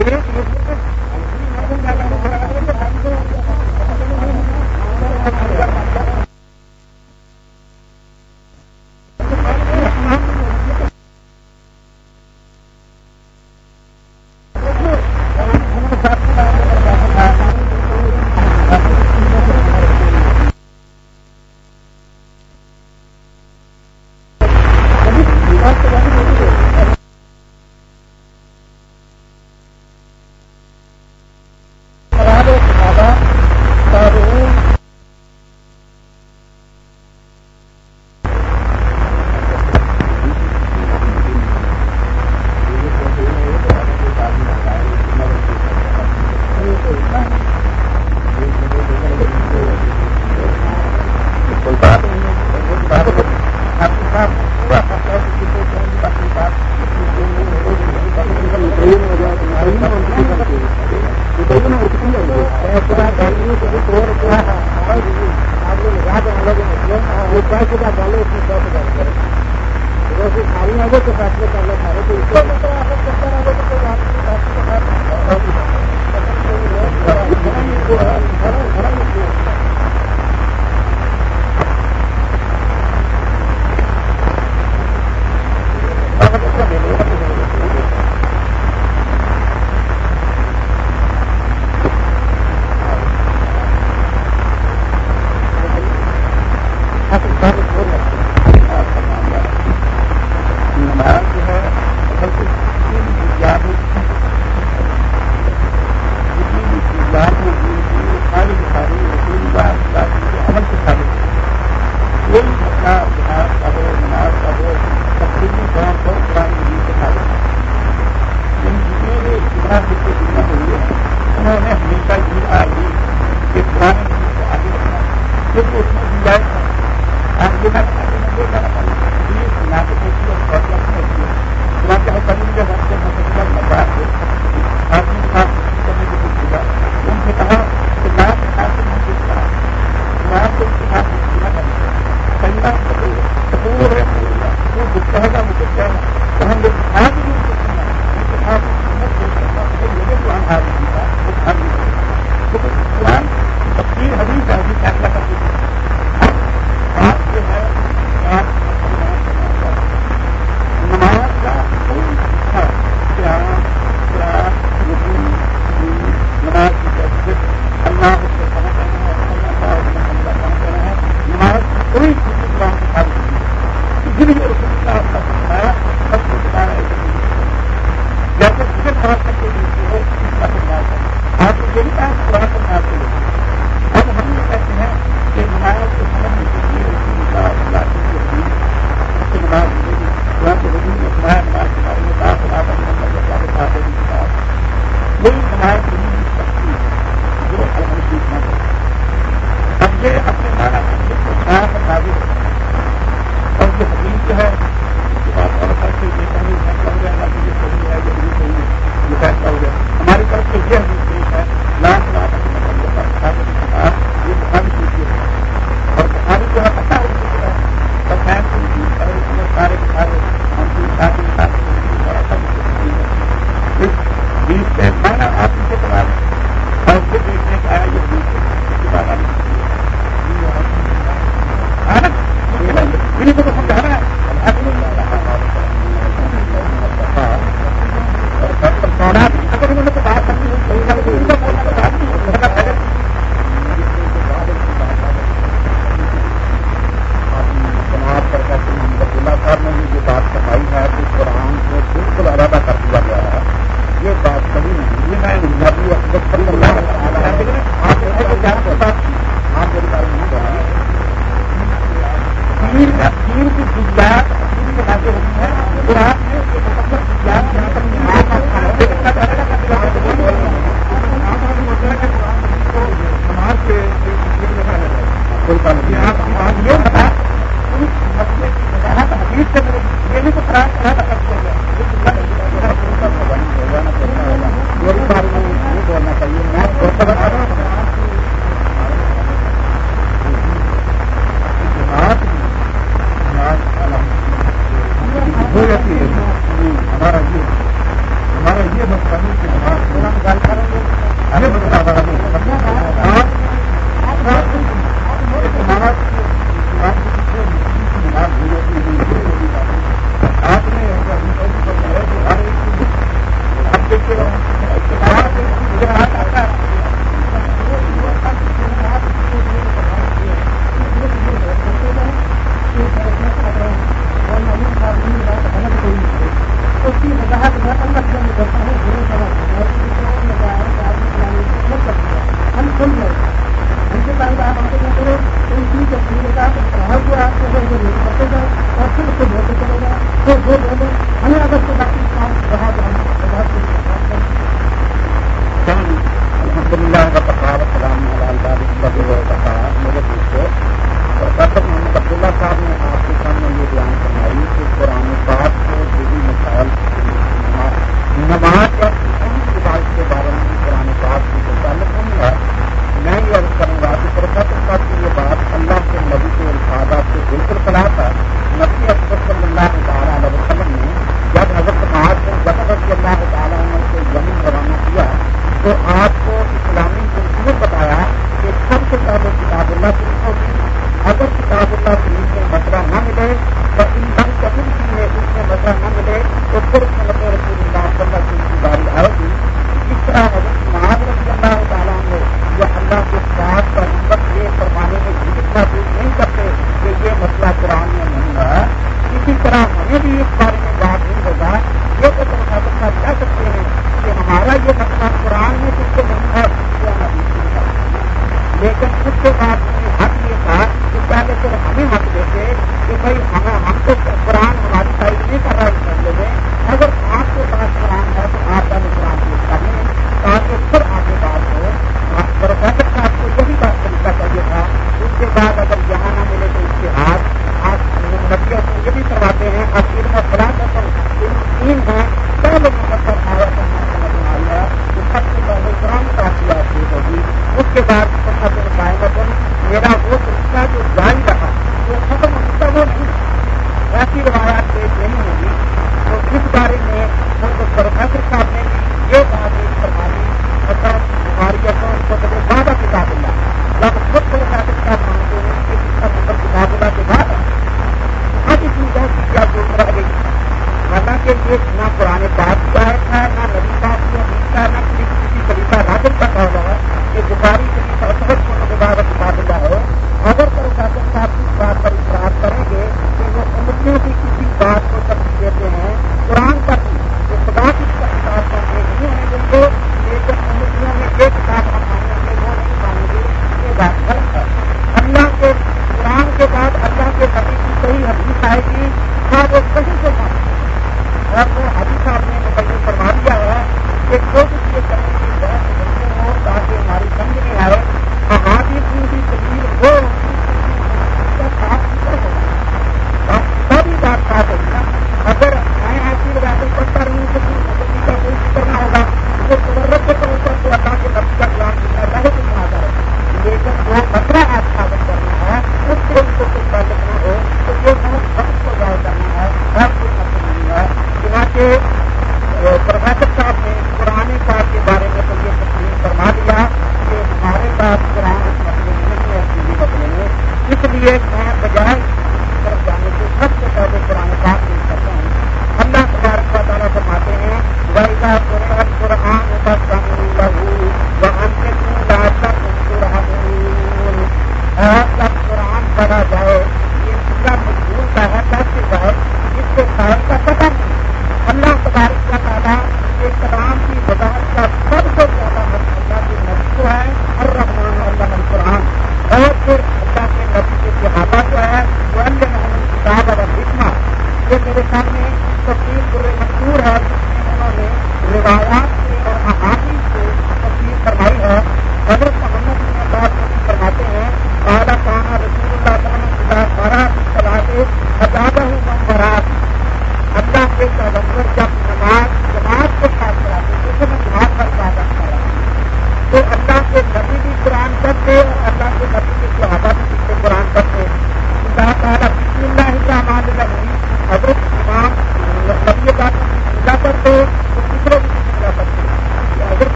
ایک فیصلہ ہو گیا ہماری طرف سے یہ آگے تو فیصلے لاکھ لاکھ اپنے مطلب کوئی کام نہیں یہ بتایا مسئلے کی سے یہ بھی تو خراب خراب اثر کیا گیا۔ بولنا چاہیے۔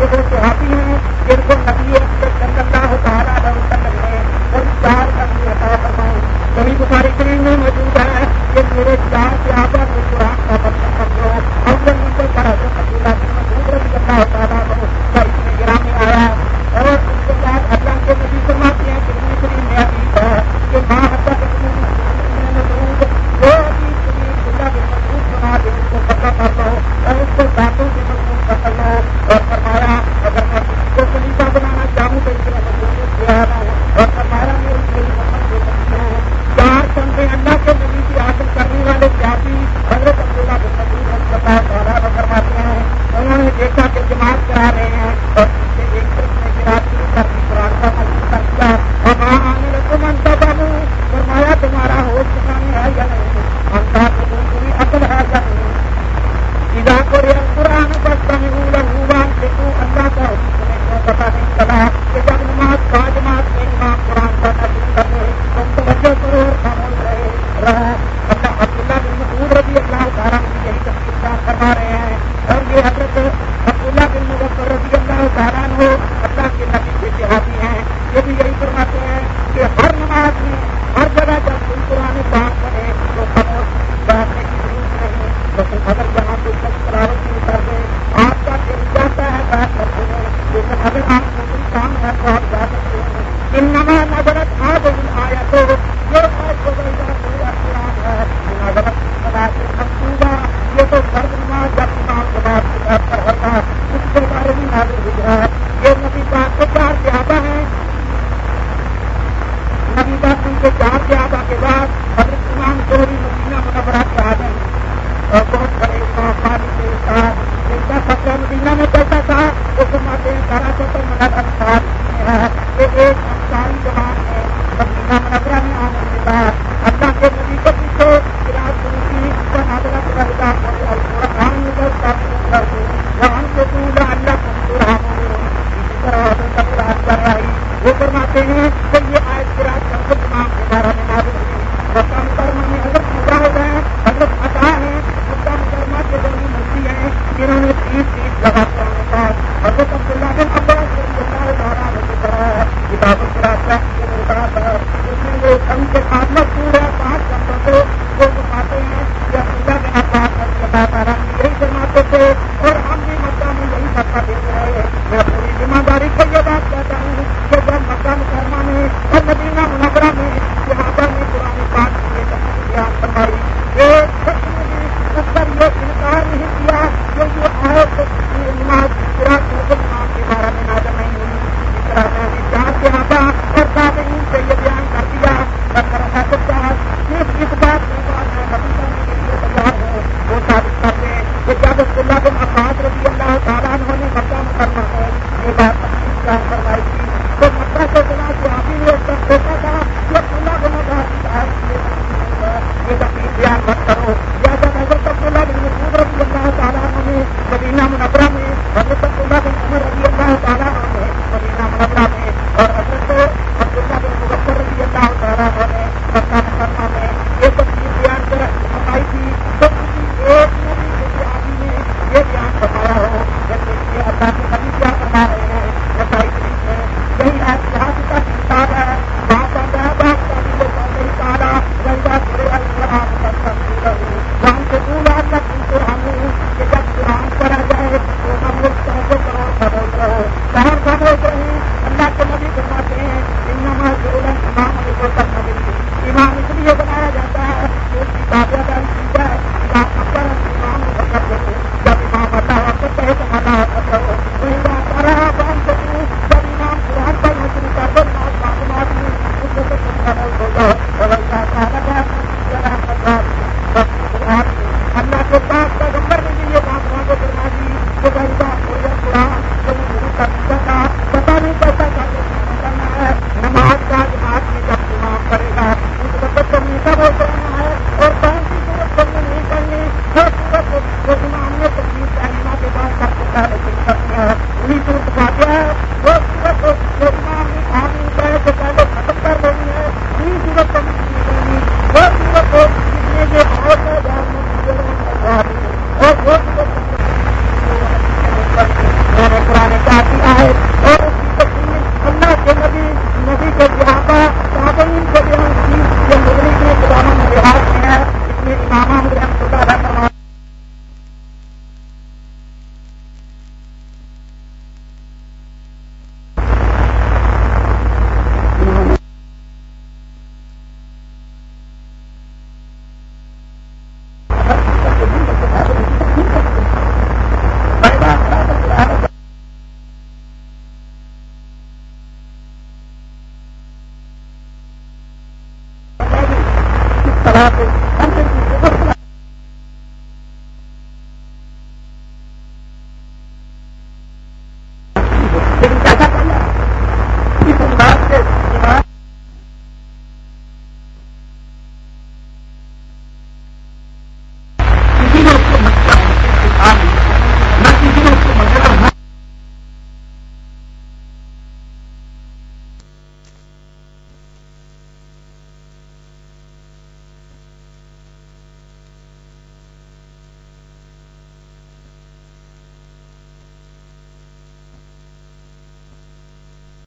یہ جو صحابی ہیں، جن کو نبی صلی اللہ تعالیٰ وسلم نے ان چار کا بھی عطا فرمائے۔ صحیح بخاری شریف میں آپ رہا ہے۔ اللہ عبداللہ بن مسعود رضی اللہ تعالیٰ یہی تفصیل فرما رہے ہیں اور یہ حضرت کر رہا ہے۔ وہ فرماتے ہیں کہ یہ